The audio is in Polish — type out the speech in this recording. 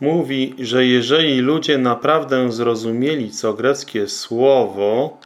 mówi, że jeżeli ludzie naprawdę zrozumieli, co greckie słowo